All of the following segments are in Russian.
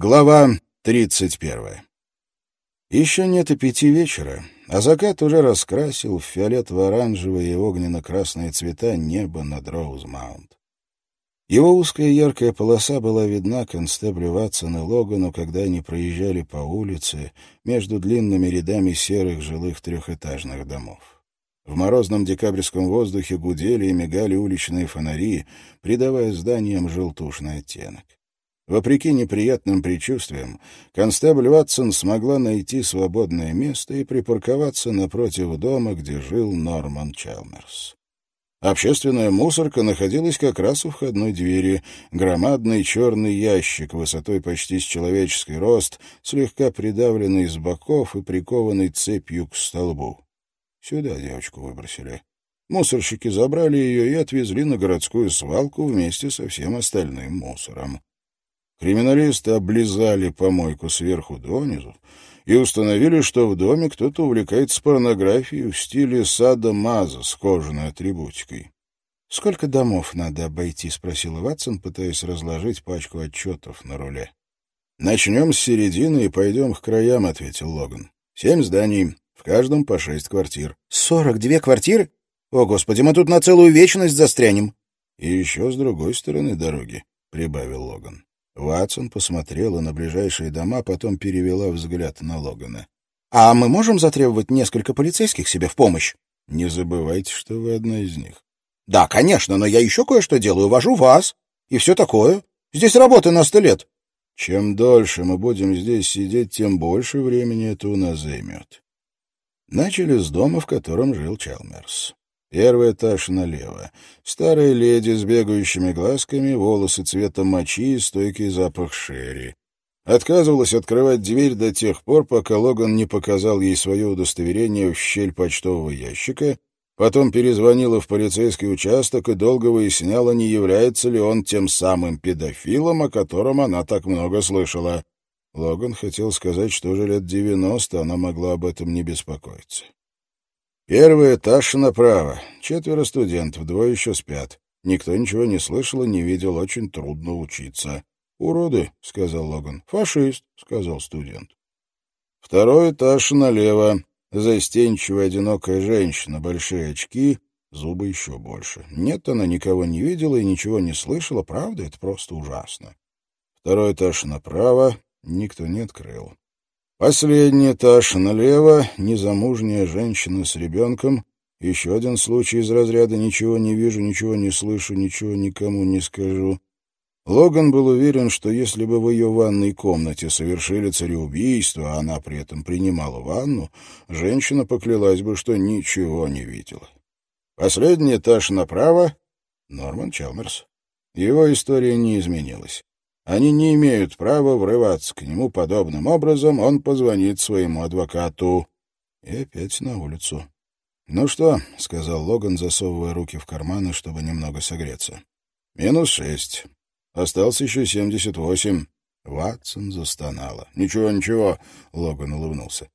Глава тридцать первая. Еще нет и пяти вечера, а закат уже раскрасил в фиолетово-оранжевые и огненно-красные цвета небо над Роуз-Маунт. Его узкая яркая полоса была видна констеблю Ватсон и Логану, когда они проезжали по улице между длинными рядами серых жилых трехэтажных домов. В морозном декабрьском воздухе гудели и мигали уличные фонари, придавая зданиям желтушный оттенок. Вопреки неприятным предчувствиям, констебль Ватсон смогла найти свободное место и припарковаться напротив дома, где жил Норман Чалмерс. Общественная мусорка находилась как раз у входной двери. Громадный черный ящик высотой почти с человеческий рост, слегка придавленный с боков и прикованный цепью к столбу. Сюда девочку выбросили. Мусорщики забрали ее и отвезли на городскую свалку вместе со всем остальным мусором. Криминалисты облизали помойку сверху донизу и установили, что в доме кто-то увлекается порнографией в стиле сада Маза с кожаной атрибутикой. «Сколько домов надо обойти?» — спросил Ватсон, пытаясь разложить пачку отчетов на руле. «Начнем с середины и пойдем к краям», — ответил Логан. «Семь зданий, в каждом по шесть квартир». «Сорок две квартиры? О, Господи, мы тут на целую вечность застрянем!» «И еще с другой стороны дороги», — прибавил Логан. Ватсон посмотрела на ближайшие дома, потом перевела взгляд на Логана. «А мы можем затребовать несколько полицейских себе в помощь?» «Не забывайте, что вы одна из них». «Да, конечно, но я еще кое-что делаю. Вожу вас. И все такое. Здесь работа на сто лет». «Чем дольше мы будем здесь сидеть, тем больше времени это у нас займет». Начали с дома, в котором жил Чалмерс. Первый этаж налево. Старая леди с бегающими глазками, волосы цвета мочи и стойкий запах шерри. Отказывалась открывать дверь до тех пор, пока Логан не показал ей свое удостоверение в щель почтового ящика, потом перезвонила в полицейский участок и долго выясняла, не является ли он тем самым педофилом, о котором она так много слышала. Логан хотел сказать, что уже лет девяносто она могла об этом не беспокоиться. Первый этаж направо. Четверо студентов, двое еще спят. Никто ничего не слышал и не видел, очень трудно учиться. «Уроды», — сказал Логан. «Фашист», — сказал студент. Второй этаж налево. Застенчивая одинокая женщина, большие очки, зубы еще больше. Нет, она никого не видела и ничего не слышала, правда, это просто ужасно. Второй этаж направо, никто не открыл. Последний этаж налево, незамужняя женщина с ребенком. Еще один случай из разряда «ничего не вижу, ничего не слышу, ничего никому не скажу». Логан был уверен, что если бы в ее ванной комнате совершили цареубийство, а она при этом принимала ванну, женщина поклялась бы, что ничего не видела. Последний этаж направо — Норман Чалмерс. Его история не изменилась. Они не имеют права врываться к нему подобным образом. Он позвонит своему адвокату. И опять на улицу. «Ну что?» — сказал Логан, засовывая руки в карманы, чтобы немного согреться. «Минус шесть. Остался еще семьдесят восемь». Ватсон застонала. «Ничего, ничего», — Логан улыбнулся.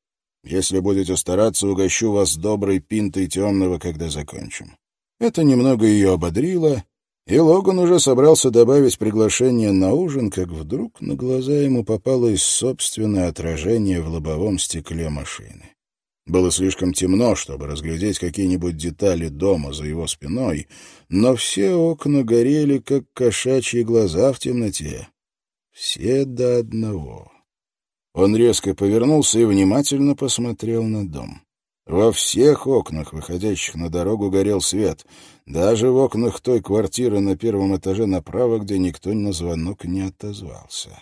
«Если будете стараться, угощу вас доброй пинтой темного, когда закончим». Это немного ее ободрило, и Логан уже собрался добавить приглашение на ужин, как вдруг на глаза ему попалось собственное отражение в лобовом стекле машины. Было слишком темно, чтобы разглядеть какие-нибудь детали дома за его спиной, но все окна горели, как кошачьи глаза в темноте. Все до одного. Он резко повернулся и внимательно посмотрел на дом. Во всех окнах, выходящих на дорогу, горел свет. Даже в окнах той квартиры на первом этаже направо, где никто на звонок не отозвался.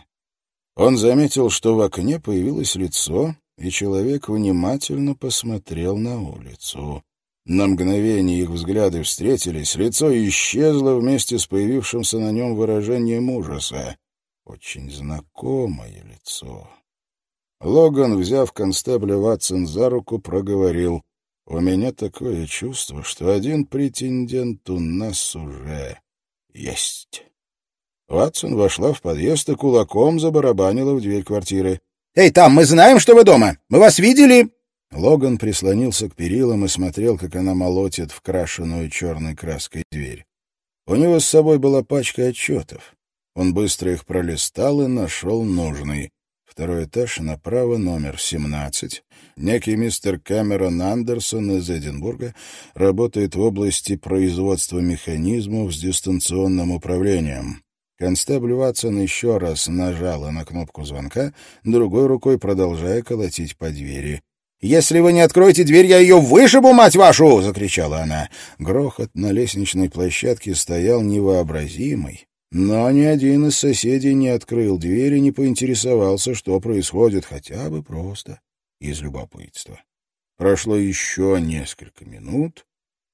Он заметил, что в окне появилось лицо, и человек внимательно посмотрел на улицу. На мгновение их взгляды встретились, лицо исчезло вместе с появившимся на нем выражением ужаса. Очень знакомое лицо. Логан, взяв констебля Ватсон за руку, проговорил. «У меня такое чувство, что один претендент у нас уже есть». Ватсон вошла в подъезд и кулаком забарабанила в дверь квартиры. «Эй, там, мы знаем, что вы дома! Мы вас видели!» Логан прислонился к перилам и смотрел, как она молотит в крашеную черной краской дверь. У него с собой была пачка отчетов. Он быстро их пролистал и нашел нужный. Второй этаж, направо, номер 17. Некий мистер Кэмерон Андерсон из Эдинбурга работает в области производства механизмов с дистанционным управлением. Констебль Ватсон еще раз нажала на кнопку звонка, другой рукой продолжая колотить по двери. «Если вы не откроете дверь, я ее вышибу, мать вашу!» — закричала она. Грохот на лестничной площадке стоял невообразимый. Но ни один из соседей не открыл дверь и не поинтересовался, что происходит, хотя бы просто из любопытства. Прошло еще несколько минут.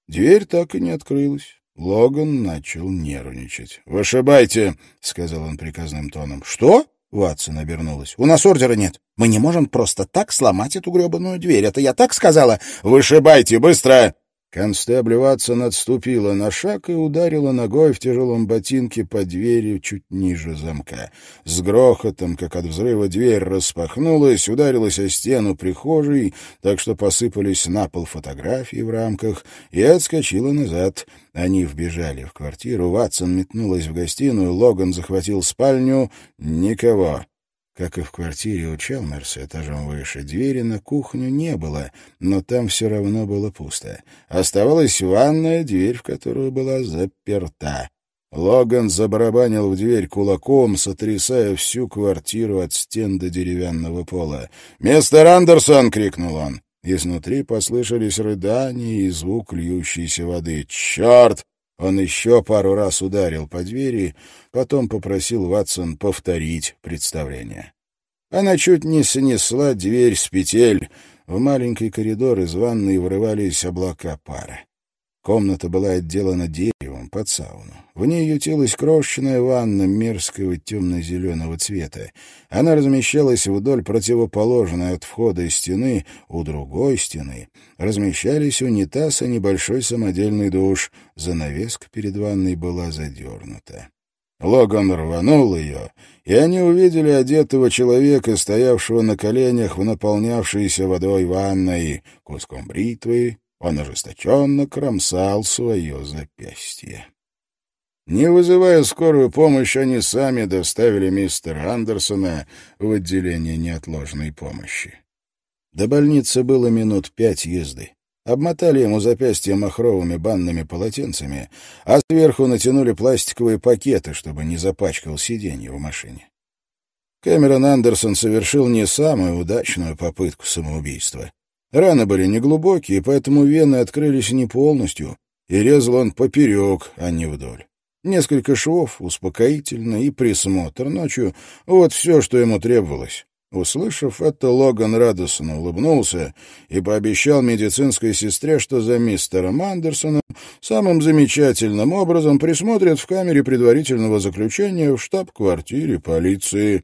Дверь так и не открылась. Логан начал нервничать. «Вышибайте!» — сказал он приказным тоном. «Что?» — Ватсон обернулась. «У нас ордера нет. Мы не можем просто так сломать эту гребаную дверь. Это я так сказала?» «Вышибайте! Быстро!» Констебль Ватсон отступила на шаг и ударила ногой в тяжелом ботинке по двери чуть ниже замка. С грохотом, как от взрыва, дверь распахнулась, ударилась о стену прихожей, так что посыпались на пол фотографии в рамках, и отскочила назад. Они вбежали в квартиру, Ватсон метнулась в гостиную, Логан захватил спальню. Никого. Как и в квартире у Челмерса этажом выше, двери на кухню не было, но там все равно было пусто. Оставалась ванная, дверь в которую была заперта. Логан забарабанил в дверь кулаком, сотрясая всю квартиру от стен до деревянного пола. «Мистер Андерсон!» — крикнул он. Изнутри послышались рыдания и звук льющейся воды. «Черт!» Он еще пару раз ударил по двери, потом попросил Ватсон повторить представление. Она чуть не снесла дверь с петель. В маленький коридор из ванной вырывались облака пара. Комната была отделана деревом под сауну. В ней ютилась крошечная ванна мерзкого темно-зеленого цвета. Она размещалась вдоль противоположной от входа стены, у другой стены размещались унитаз и небольшой самодельный душ. Занавеска перед ванной была задернута. Логан рванул ее, и они увидели одетого человека, стоявшего на коленях в наполнявшейся водой ванной, куском бритвы, он ожесточенно кромсал свое запястье. Не вызывая скорую помощь, они сами доставили мистера Андерсона в отделение неотложной помощи. До больницы было минут пять езды. Обмотали ему запястья махровыми банными полотенцами, а сверху натянули пластиковые пакеты, чтобы не запачкал сиденье в машине. Кэмерон Андерсон совершил не самую удачную попытку самоубийства. Раны были неглубокие, поэтому вены открылись не полностью, и резал он поперек, а не вдоль. Несколько швов, успокоительно и присмотр ночью — вот все, что ему требовалось. Услышав это, Логан радостно улыбнулся и пообещал медицинской сестре, что за мистером Андерсоном самым замечательным образом присмотрят в камере предварительного заключения в штаб-квартире полиции.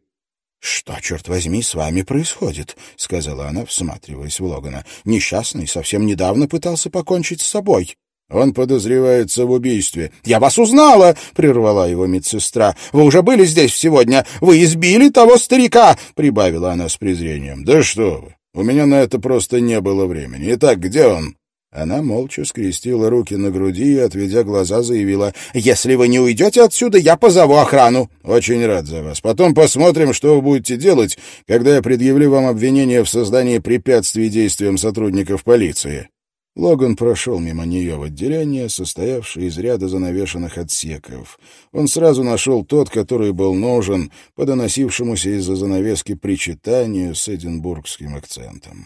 «Что, черт возьми, с вами происходит?» — сказала она, всматриваясь в Логана. «Несчастный совсем недавно пытался покончить с собой». «Он подозревается в убийстве». «Я вас узнала!» — прервала его медсестра. «Вы уже были здесь сегодня. Вы избили того старика!» — прибавила она с презрением. «Да что вы! У меня на это просто не было времени. Итак, где он?» Она молча скрестила руки на груди и, отведя глаза, заявила, «Если вы не уйдете отсюда, я позову охрану». «Очень рад за вас. Потом посмотрим, что вы будете делать, когда я предъявлю вам обвинение в создании препятствий действиям сотрудников полиции». Логан прошел мимо нее в отделение, состоявшее из ряда занавешенных отсеков. Он сразу нашел тот, который был нужен, по доносившемуся из-за занавески причитанию с эдинбургским акцентом.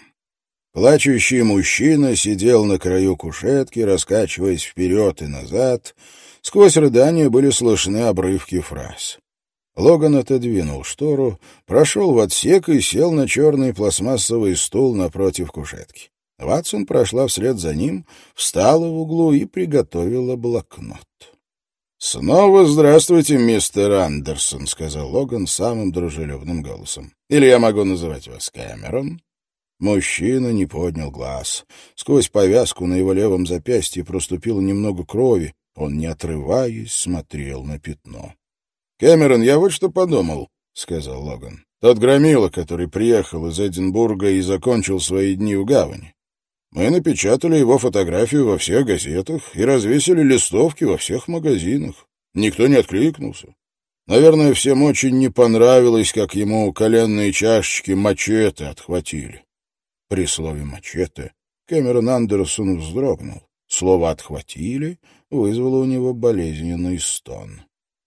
Плачущий мужчина сидел на краю кушетки, раскачиваясь вперед и назад. Сквозь рыдания были слышны обрывки фраз. Логан отодвинул штору, прошел в отсек и сел на черный пластмассовый стул напротив кушетки. Ватсон прошла вслед за ним, встала в углу и приготовила блокнот. «Снова здравствуйте, мистер Андерсон», — сказал Логан самым дружелюбным голосом. «Или я могу называть вас Кэмерон?» Мужчина не поднял глаз. Сквозь повязку на его левом запястье проступило немного крови. Он, не отрываясь, смотрел на пятно. — Кэмерон, я вот что подумал, — сказал Логан. — Тот громила, который приехал из Эдинбурга и закончил свои дни в гавани. Мы напечатали его фотографию во всех газетах и развесили листовки во всех магазинах. Никто не откликнулся. Наверное, всем очень не понравилось, как ему коленные чашечки мачете отхватили. При слове «мачете» Кэмерон Андерсон вздрогнул. Слово «отхватили» вызвало у него болезненный стон.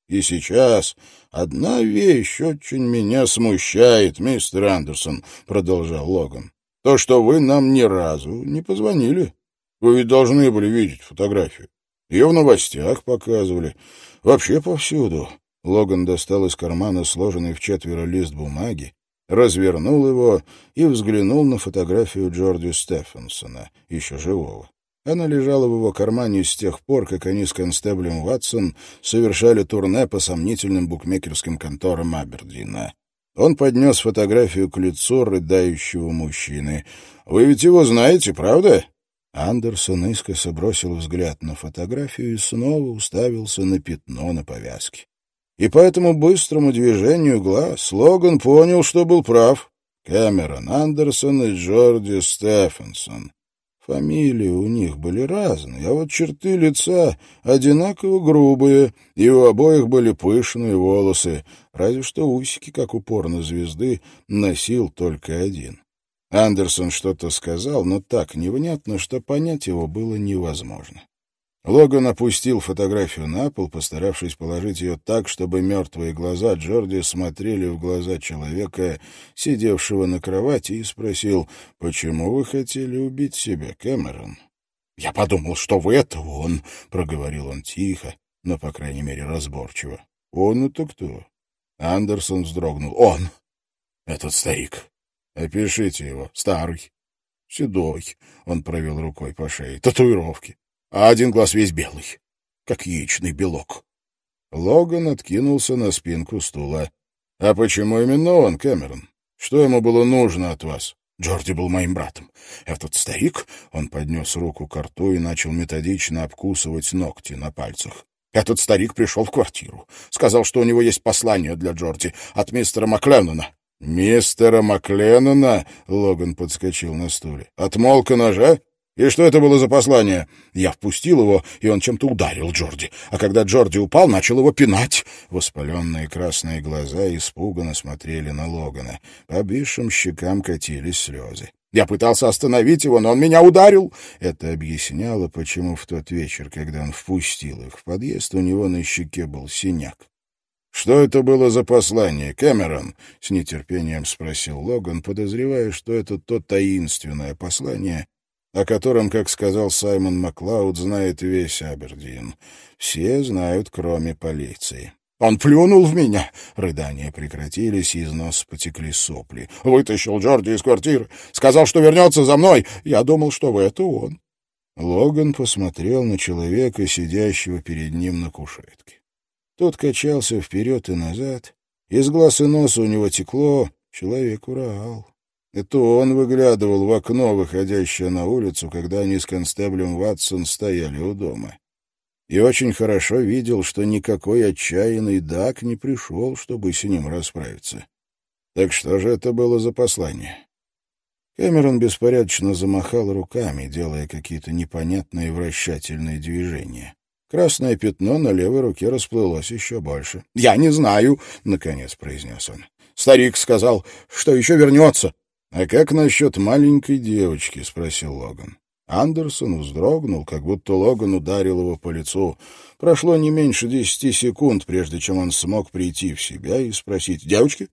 И сейчас одна вещь очень меня смущает, мистер Андерсон, — продолжал Логан. То, что вы нам ни разу не позвонили. Вы ведь должны были видеть фотографию. Ее в новостях показывали. Вообще повсюду. Логан достал из кармана сложенный в четверо лист бумаги, развернул его и взглянул на фотографию Джорди Стефенсона, еще живого. Она лежала в его кармане с тех пор, как они с констеблем Ватсон совершали турне по сомнительным букмекерским конторам Абердина. Он поднес фотографию к лицу рыдающего мужчины. «Вы ведь его знаете, правда?» Андерсон искоса бросил взгляд на фотографию и снова уставился на пятно на повязке. И по этому быстрому движению глаз Логан понял, что был прав. Кэмерон Андерсон и Джорди Стефенсон. Фамилии у них были разные, а вот черты лица одинаково грубые, и у обоих были пышные волосы, разве что усики, как у порнозвезды, носил только один. Андерсон что-то сказал, но так невнятно, что понять его было невозможно. Логан опустил фотографию на пол, постаравшись положить ее так, чтобы мертвые глаза Джорди смотрели в глаза человека, сидевшего на кровати, и спросил, «Почему вы хотели убить себя, Кэмерон?» «Я подумал, что вы — это он», — проговорил он тихо, но, по крайней мере, разборчиво. «Он это кто?» Андерсон вздрогнул. «Он! Этот старик. Опишите его. Старый. Седой». Он провел рукой по шее. «Татуировки а один глаз весь белый, как яичный белок. Логан откинулся на спинку стула. — А почему именно он, Кэмерон? Что ему было нужно от вас? Джорди был моим братом. Этот старик, он поднес руку к рту и начал методично обкусывать ногти на пальцах. Этот старик пришел в квартиру. Сказал, что у него есть послание для Джорди от мистера Макленнона. «Мистера Макленнона?» — Логан подскочил на стуле. «От молка ножа? «И что это было за послание?» Я впустил его, и он чем-то ударил Джорди. А когда Джорди упал, начал его пинать. Воспаленные красные глаза испуганно смотрели на Логана. По обвисшим щекам катились слезы. Я пытался остановить его, но он меня ударил. Это объясняло, почему в тот вечер, когда он впустил их в подъезд, у него на щеке был синяк. «Что это было за послание, Кэмерон?» — с нетерпением спросил Логан, подозревая, что это то таинственное послание, о котором, как сказал Саймон Маклауд, знает весь Абердин. Все знают, кроме полиции. «Он плюнул в меня!» Рыдания прекратились, и из носа потекли сопли. «Вытащил Джорди из квартиры. Сказал, что вернется за мной. Я думал, что это он». Логан посмотрел на человека, сидящего перед ним на кушетке. Тот качался вперед и назад. Из глаз и носа у него текло. Человек урал. Это он выглядывал в окно, выходящее на улицу, когда они с констеблем Ватсон стояли у дома. И очень хорошо видел, что никакой отчаянный Дак не пришел, чтобы с ним расправиться. Так что же это было за послание? Кэмерон беспорядочно замахал руками, делая какие-то непонятные вращательные движения. Красное пятно на левой руке расплылось еще больше. «Я не знаю», — наконец произнес он. «Старик сказал, что еще вернется. «А как насчет маленькой девочки?» — спросил Логан. Андерсон вздрогнул, как будто Логан ударил его по лицу. Прошло не меньше десяти секунд, прежде чем он смог прийти в себя и спросить «Девочки?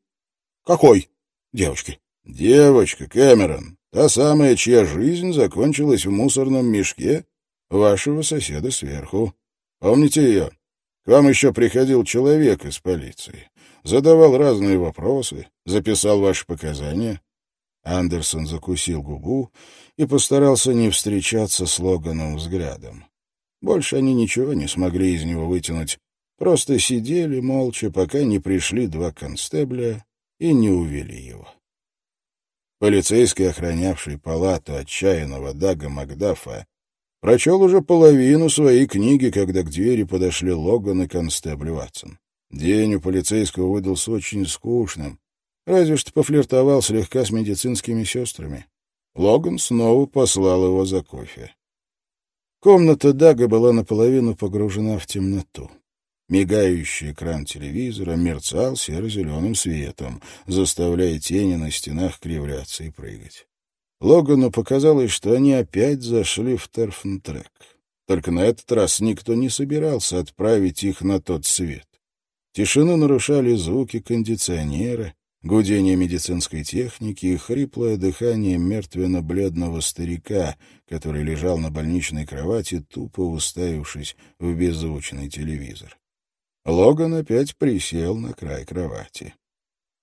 Какой девочки?» «Девочка, Кэмерон, та самая, чья жизнь закончилась в мусорном мешке вашего соседа сверху. Помните ее? К вам еще приходил человек из полиции, задавал разные вопросы, записал ваши показания». Андерсон закусил губу и постарался не встречаться с Логаном взглядом. Больше они ничего не смогли из него вытянуть, просто сидели молча, пока не пришли два констебля и не увели его. Полицейский, охранявший палату отчаянного Дага Макдафа, прочел уже половину своей книги, когда к двери подошли Логан и констебль Ватсон. День у полицейского выдался очень скучным, Разве что пофлиртовал слегка с медицинскими сестрами. Логан снова послал его за кофе. Комната Дага была наполовину погружена в темноту. Мигающий экран телевизора мерцал серо-зеленым светом, заставляя тени на стенах кривляться и прыгать. Логану показалось, что они опять зашли в Терфентрек. Только на этот раз никто не собирался отправить их на тот свет. Тишину нарушали звуки кондиционера, гудение медицинской техники хриплое дыхание мертвенно-бледного старика, который лежал на больничной кровати, тупо уставившись в беззвучный телевизор. Логан опять присел на край кровати.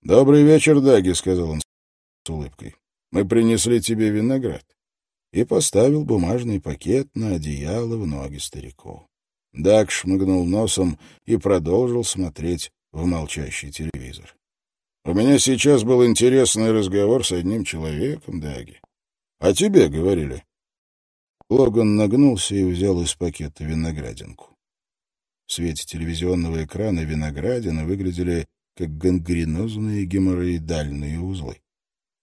«Добрый вечер, Даги», — сказал он с улыбкой. «Мы принесли тебе виноград». И поставил бумажный пакет на одеяло в ноги старику. Даг шмыгнул носом и продолжил смотреть в молчащий телевизор. «У меня сейчас был интересный разговор с одним человеком, Даги. О тебе говорили». Логан нагнулся и взял из пакета виноградинку. В свете телевизионного экрана виноградины выглядели как гангренозные геморроидальные узлы.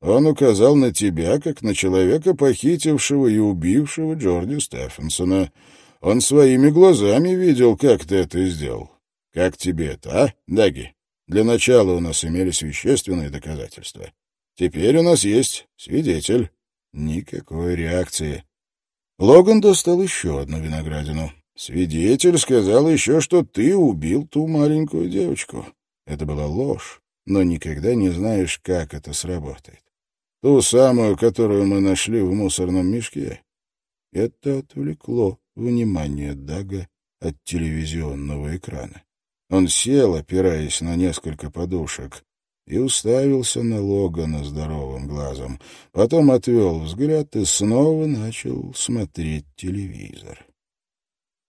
Он указал на тебя, как на человека, похитившего и убившего Джорди Стефенсона. Он своими глазами видел, как ты это сделал. Как тебе это, а, Даги? Для начала у нас имелись вещественные доказательства. Теперь у нас есть свидетель. Никакой реакции. Логан достал еще одну виноградину. Свидетель сказал еще, что ты убил ту маленькую девочку. Это была ложь, но никогда не знаешь, как это сработает. Ту самую, которую мы нашли в мусорном мешке. Это отвлекло внимание Дага от телевизионного экрана. Он сел, опираясь на несколько подушек, и уставился на Логана здоровым глазом. Потом отвел взгляд и снова начал смотреть телевизор.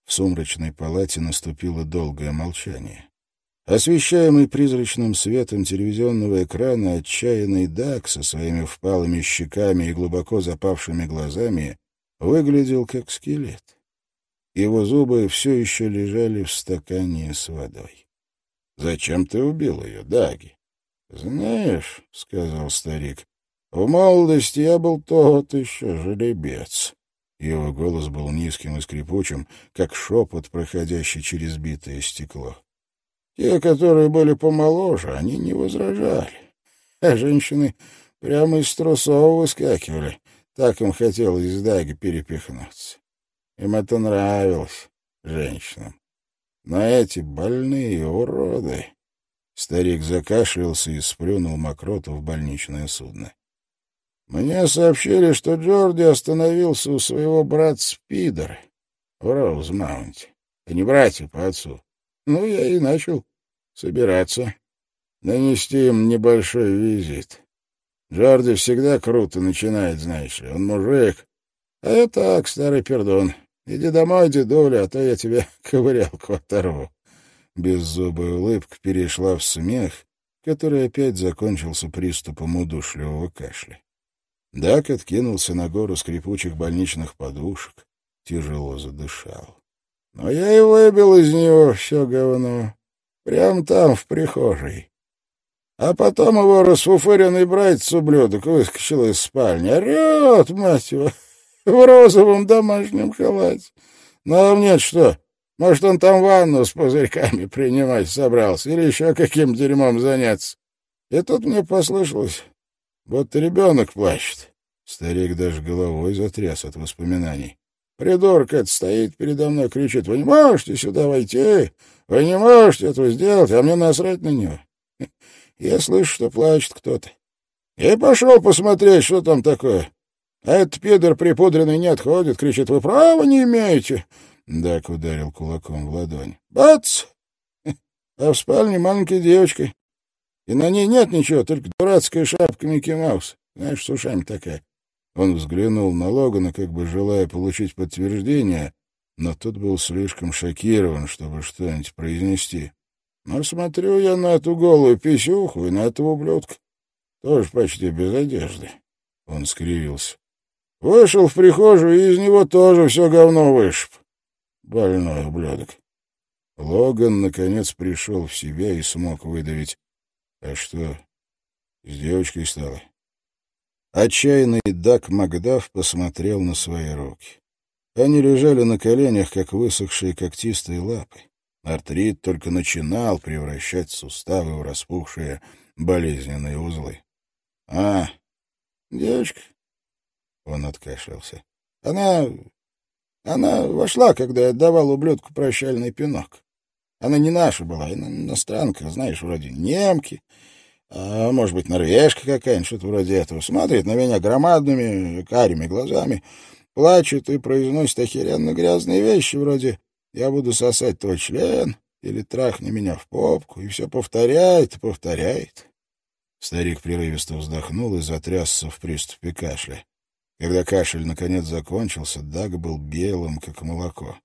В сумрачной палате наступило долгое молчание. Освещаемый призрачным светом телевизионного экрана, отчаянный Дак со своими впалыми щеками и глубоко запавшими глазами выглядел как скелет. Его зубы все еще лежали в стакане с водой. — Зачем ты убил ее, Даги? — Знаешь, — сказал старик, — в молодости я был тот еще жеребец. Его голос был низким и скрипучим, как шепот, проходящий через битое стекло. Те, которые были помоложе, они не возражали. А женщины прямо из трусов выскакивали. Так им хотелось из Даги перепихнуться. Им это нравилось, женщинам. Но эти больные уроды... Старик закашлялся и сплюнул мокроту в больничное судно. Мне сообщили, что Джорди остановился у своего брата Спидера в Роузмаунте. А не братья по отцу. Ну, я и начал собираться. Нанести им небольшой визит. Джорди всегда круто начинает, знаешь ли. Он мужик. А я так, старый пердон. Иди домой, дедуля, а то я тебе ковырялку оторву. Беззубая улыбка перешла в смех, который опять закончился приступом удушливого кашля. Дак откинулся на гору скрипучих больничных подушек, тяжело задышал. Но я и выбил из него все говно. Прямо там, в прихожей. А потом его расфуфыренный братец-ублюдок выскочил из спальни. Орет, мать его, в розовом домашнем халате. Ну, а мне что? Может, он там ванну с пузырьками принимать собрался или еще каким дерьмом заняться? И тут мне послышалось, вот ребенок плачет. Старик даже головой затряс от воспоминаний. Придурок этот стоит передо мной, кричит, «Вы не можете сюда войти! Вы не можете этого сделать, а мне насрать на него!» Я слышу, что плачет кто-то. Я пошел посмотреть, что там такое. Этот пидор припудренный не отходит, кричит, «Вы права не имеете!» Дак ударил кулаком в ладонь. «Бац!» А в спальне маленькая девочка. И на ней нет ничего, только дурацкая шапка Микки Маус. Знаешь, с ушами такая. Он взглянул на Логана, как бы желая получить подтверждение, но тот был слишком шокирован, чтобы что-нибудь произнести. Но смотрю я на эту голую писюху и на этого ублюдка. Тоже почти без одежды. Он скривился. Вышел в прихожую, и из него тоже все говно вышиб. Больной ублюдок. Логан, наконец, пришел в себя и смог выдавить. А что, с девочкой стало? Отчаянный Дак Макдаф посмотрел на свои руки. Они лежали на коленях, как высохшие когтистые лапы. Артрит только начинал превращать суставы в распухшие болезненные узлы. — А, девочка? — он откашлялся. — Она... она вошла, когда я давал ублюдку прощальный пинок. Она не наша была, иностранка, знаешь, вроде немки, а может быть, норвежка какая-нибудь, что-то вроде этого. Смотрит на меня громадными карими глазами, плачет и произносит охеренно грязные вещи, вроде «я буду сосать твой член» или «трахни меня в попку», и все повторяет повторяет. Старик прерывисто вздохнул и затрясся в приступе кашля. Когда кашель наконец закончился, Даг был белым, как молоко.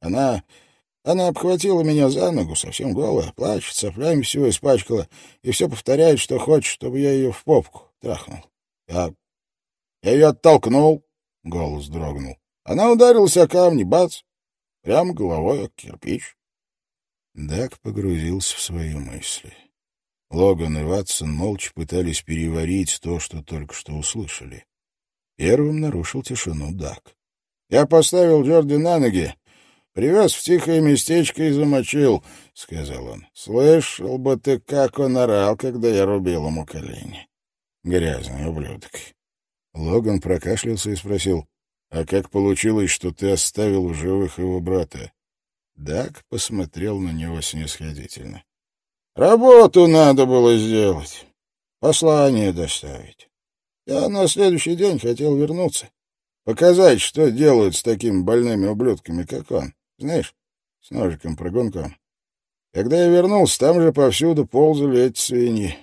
Она она обхватила меня за ногу, совсем голая, плачет, соплями всего испачкала, и все повторяет, что хочет, чтобы я ее в попку трахнул. Я... я ее оттолкнул, — голос дрогнул. Она ударилась о камни, бац, прямо головой о кирпич. Дак погрузился в свои мысли. Логан и Ватсон молча пытались переварить то, что только что услышали. Первым нарушил тишину Дак. Я поставил Джорди на ноги, Привез в тихое местечко и замочил, — сказал он. — Слышал бы ты, как он орал, когда я рубил ему колени. Грязный ублюдок. Логан прокашлялся и спросил, — А как получилось, что ты оставил в живых его брата? Дак посмотрел на него снисходительно. — Работу надо было сделать, послание доставить. Я на следующий день хотел вернуться, показать, что делают с такими больными ублюдками, как он. Знаешь, с ножиком-прогонком. Когда я вернулся, там же повсюду ползали эти свиньи.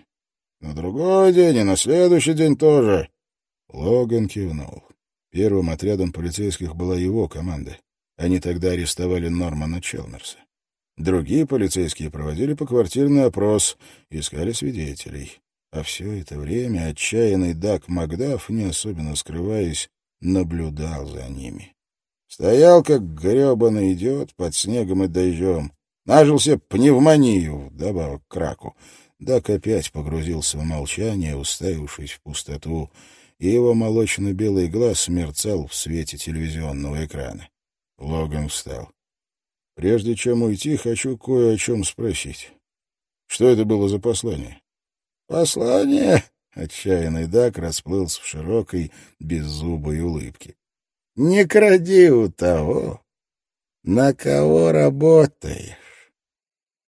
На другой день и на следующий день тоже. Логан кивнул. Первым отрядом полицейских была его команда. Они тогда арестовали Нормана Челмерса. Другие полицейские проводили поквартирный опрос, искали свидетелей. А все это время отчаянный Дак Макдаф, не особенно скрываясь, наблюдал за ними. Стоял, как гребаный идиот, под снегом и дождем. Нажился пневмонию, вдобавок к раку. Дак опять погрузился в молчание, уставившись в пустоту, и его молочно-белый глаз мерцал в свете телевизионного экрана. Логан встал. «Прежде чем уйти, хочу кое о чем спросить. Что это было за послание?» «Послание?» — отчаянный Дак расплылся в широкой, беззубой улыбке. Не кради у того, на кого работаешь.